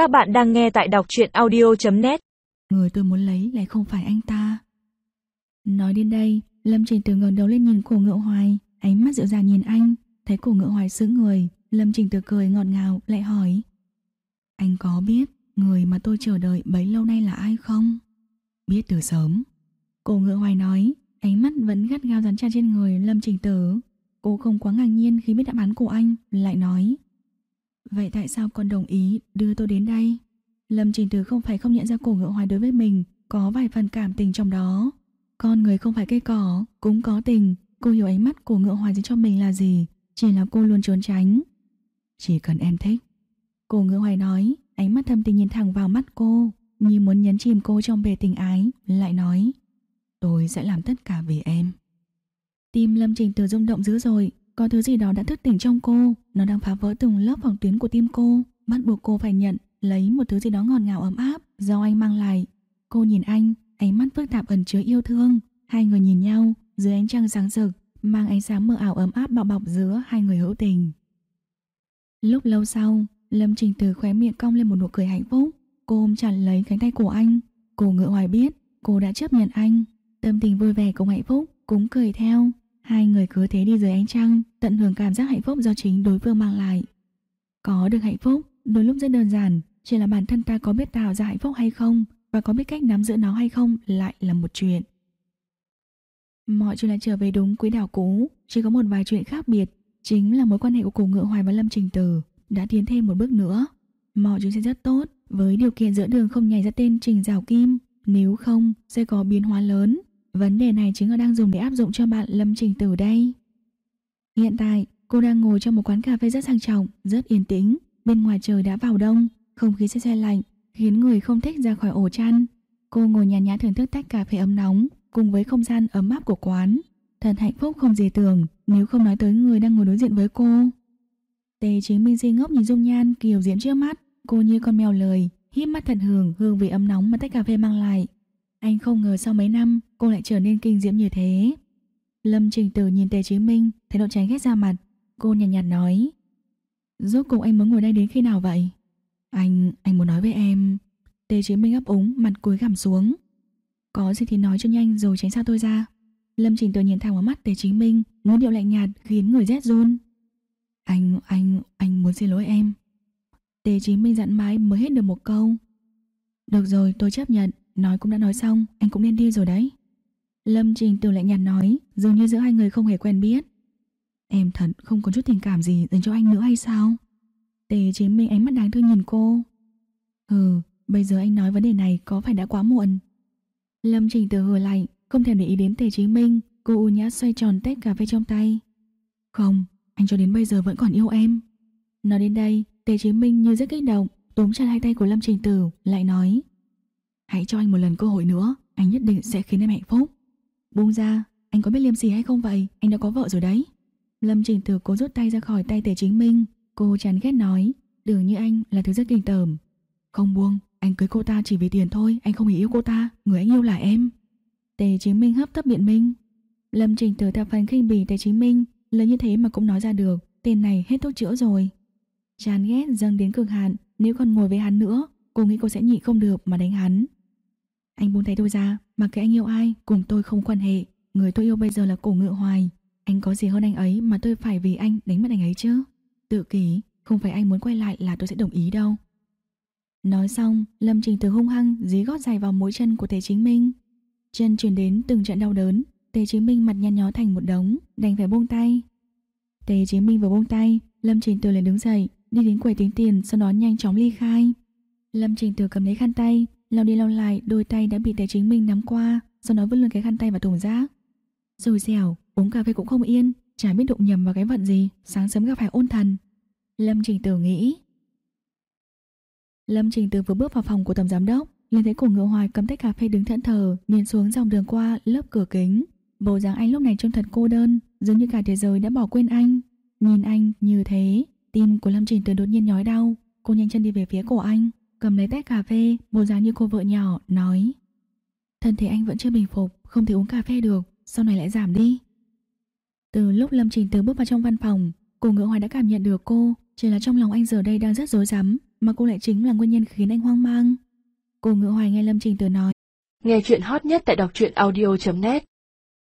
Các bạn đang nghe tại đọc truyện audio.net Người tôi muốn lấy lại không phải anh ta. Nói đến đây, Lâm Trình Tử ngẩng đầu lên nhìn cổ ngựa hoài, Ánh mắt dịu dàng nhìn anh, Thấy cổ ngựa hoài sững người. Lâm Trình Tử cười ngọt ngào, lại hỏi. Anh có biết Người mà tôi chờ đợi bấy lâu nay là ai không? Biết từ sớm. Cổ ngựa hoài nói, Ánh mắt vẫn gắt gao dán chặt trên người Lâm Trình Tử. Cô không quá ngạc nhiên khi biết đáp án của anh, Lại nói. Vậy tại sao con đồng ý đưa tôi đến đây? Lâm Trình từ không phải không nhận ra cổ ngựa hoài đối với mình, Có vài phần cảm tình trong đó. Con người không phải cây cỏ, Cũng có tình. Cô hiểu ánh mắt của ngựa hoài dành cho mình là gì, Chỉ là cô luôn trốn tránh. Chỉ cần em thích. Cổ ngựa hoài nói, Ánh mắt thâm tình nhìn thẳng vào mắt cô, Như muốn nhấn chìm cô trong bề tình ái, Lại nói, Tôi sẽ làm tất cả vì em. Tim Lâm Trình từ rung động dữ dội có thứ gì đó đã thức tỉnh trong cô. Nó đang phá vỡ từng lớp phòng tuyến của tim cô. Bắt buộc cô phải nhận, Lấy một thứ gì đó ngọt ngào ấm áp, Do anh mang lại. Cô nhìn anh, Ánh mắt phức tạp ẩn chứa yêu thương. Hai người nhìn nhau, Dưới ánh trăng sáng rực, Mang ánh sáng mờ ảo ấm áp bao bọc giữa hai người hữu tình. Lúc lâu sau, Lâm Trình Từ khóe miệng cong lên một nụ cười hạnh phúc. Cô ôm chặt lấy cánh tay của anh. Cô ngựa hoài biết, Cô đã chấp nhận anh. Tâm tình vui vẻ cùng hạnh phúc, Cũng cười theo. Hai người cứ thế đi dưới ánh trăng, tận hưởng cảm giác hạnh phúc do chính đối phương mang lại. Có được hạnh phúc, đôi lúc rất đơn giản, chỉ là bản thân ta có biết tạo ra hạnh phúc hay không và có biết cách nắm giữ nó hay không lại là một chuyện. Mọi chuyện lại trở về đúng quỹ đạo cũ, chỉ có một vài chuyện khác biệt, chính là mối quan hệ của cổ ngựa hoài và Lâm Trình Tử đã tiến thêm một bước nữa. Mọi chuyện sẽ rất tốt, với điều kiện giữa đường không nhảy ra tên Trình Giảo Kim, nếu không sẽ có biến hóa lớn. Vấn đề này chính là đang dùng để áp dụng cho bạn Lâm Trình Tử đây. Hiện tại, cô đang ngồi trong một quán cà phê rất sang trọng, rất yên tĩnh. Bên ngoài trời đã vào đông, không khí xe xe lạnh, khiến người không thích ra khỏi ổ chăn. Cô ngồi nhàn nhã thưởng thức tách cà phê ấm nóng, cùng với không gian ấm áp của quán. Thật hạnh phúc không gì tưởng, nếu không nói tới người đang ngồi đối diện với cô. Tề chính minh si ngốc nhìn dung nhan kiều diễm trước mắt, cô như con mèo lời, hít mắt thật hưởng hương vị ấm nóng mà tách cà phê mang lại. Anh không ngờ sau mấy năm cô lại trở nên kinh diễm như thế. Lâm Trình Tử nhìn Tề Chí Minh, thấy độ tránh ghét ra mặt. Cô nhàn nhạt, nhạt nói. Rốt cuộc anh muốn ngồi đây đến khi nào vậy? Anh, anh muốn nói với em. Tề Chí Minh ấp úng, mặt cúi gằm xuống. Có gì thì nói cho nhanh rồi tránh xa tôi ra. Lâm Trình Tử nhìn thẳng vào mắt Tề Chí Minh, ngôn điệu lạnh nhạt khiến người rét run. Anh, anh, anh muốn xin lỗi em. Tề Chí Minh dặn mãi mới hết được một câu. Được rồi, tôi chấp nhận. Nói cũng đã nói xong, anh cũng nên đi rồi đấy. Lâm Trình từ lại nhạt nói, dường như giữa hai người không hề quen biết. Em thật không có chút tình cảm gì dành cho anh nữa hay sao? Tề chính minh ánh mắt đáng thương nhìn cô. Ừ, bây giờ anh nói vấn đề này có phải đã quá muộn? Lâm Trình từ hừ lạnh, không thèm để ý đến Tề Chính Minh, cô u nhã xoay tròn tách cà phê trong tay. Không, anh cho đến bây giờ vẫn còn yêu em. Nói đến đây, Tề Chính Minh như rất kích động, túm chặt hai tay của Lâm Trình Tử, lại nói. Hãy cho anh một lần cơ hội nữa Anh nhất định sẽ khiến em hạnh phúc Buông ra, anh có biết liêm sỉ hay không vậy? Anh đã có vợ rồi đấy. Lâm Trình Tử cố rút tay ra khỏi tay Tề Chính Minh. Cô chán ghét nói Đường như anh là thứ rất kinh tởm. Không buông, anh cưới cô ta chỉ vì tiền thôi Anh không hề yêu cô ta, người anh yêu là em. Tề Chính Minh hấp tấp biện minh. Lâm Trình Tử thập phần khinh bỉ Tề Chính Minh lớn như thế mà cũng nói ra được Tên này hết thuốc chữa rồi. Chán ghét dâng đến cực hạn Nếu còn ngồi với hắn nữa Cô nghĩ cô sẽ nhịn không được mà đánh hắn anh buông tay tôi ra, mà kệ anh yêu ai, cùng tôi không quan hệ. Người tôi yêu bây giờ là cổ ngựa hoài. Anh có gì hơn anh ấy mà tôi phải vì anh đánh mất anh ấy chứ? Tự kỷ, không phải anh muốn quay lại là tôi sẽ đồng ý đâu. Nói xong, Lâm Trình từ hung hăng dí gót giày vào mũi chân của Tề Chính Minh. Chân truyền đến từng trận đau đớn, Tề Chính Minh mặt nhăn nhó thành một đống, đành phải buông tay. Tề Chính Minh vừa buông tay, Lâm Trình từ liền đứng dậy, đi đến quầy tính tiền, sau đó nhanh chóng ly khai. Lâm Trình từ cầm lấy khăn tay, lau đi lau lại đôi tay đã bị tài Chính mình nắm qua, sau đó vứt luôn cái khăn tay vào thùng rác. Rồi dẻo, uống cà phê cũng không yên, chả biết đụng nhầm vào cái vận gì, sáng sớm gặp phải ôn thần. Lâm Trình Tử nghĩ. Lâm Trình Tử vừa bước vào phòng của tổng giám đốc, liền thấy cổ ngựa hoài cầm tách cà phê đứng thẫn thờ, nhìn xuống dòng đường qua lớp cửa kính. bầu dáng anh lúc này trông thật cô đơn, dường như cả thế giới đã bỏ quên anh. Nhìn anh như thế, tim của Lâm Trình Tử đột nhiên nhói đau, cô nhanh chân đi về phía cổ anh cầm lấy tách cà phê, bộ dáng như cô vợ nhỏ, nói Thân thể anh vẫn chưa bình phục, không thể uống cà phê được, sau này lại giảm đi. Từ lúc Lâm Trình Từ bước vào trong văn phòng, cô ngựa hoài đã cảm nhận được cô, chỉ là trong lòng anh giờ đây đang rất rối rắm, mà cô lại chính là nguyên nhân khiến anh hoang mang. Cô ngựa hoài nghe Lâm Trình Tứ nói. Nghe chuyện hot nhất tại đọc truyện audio.net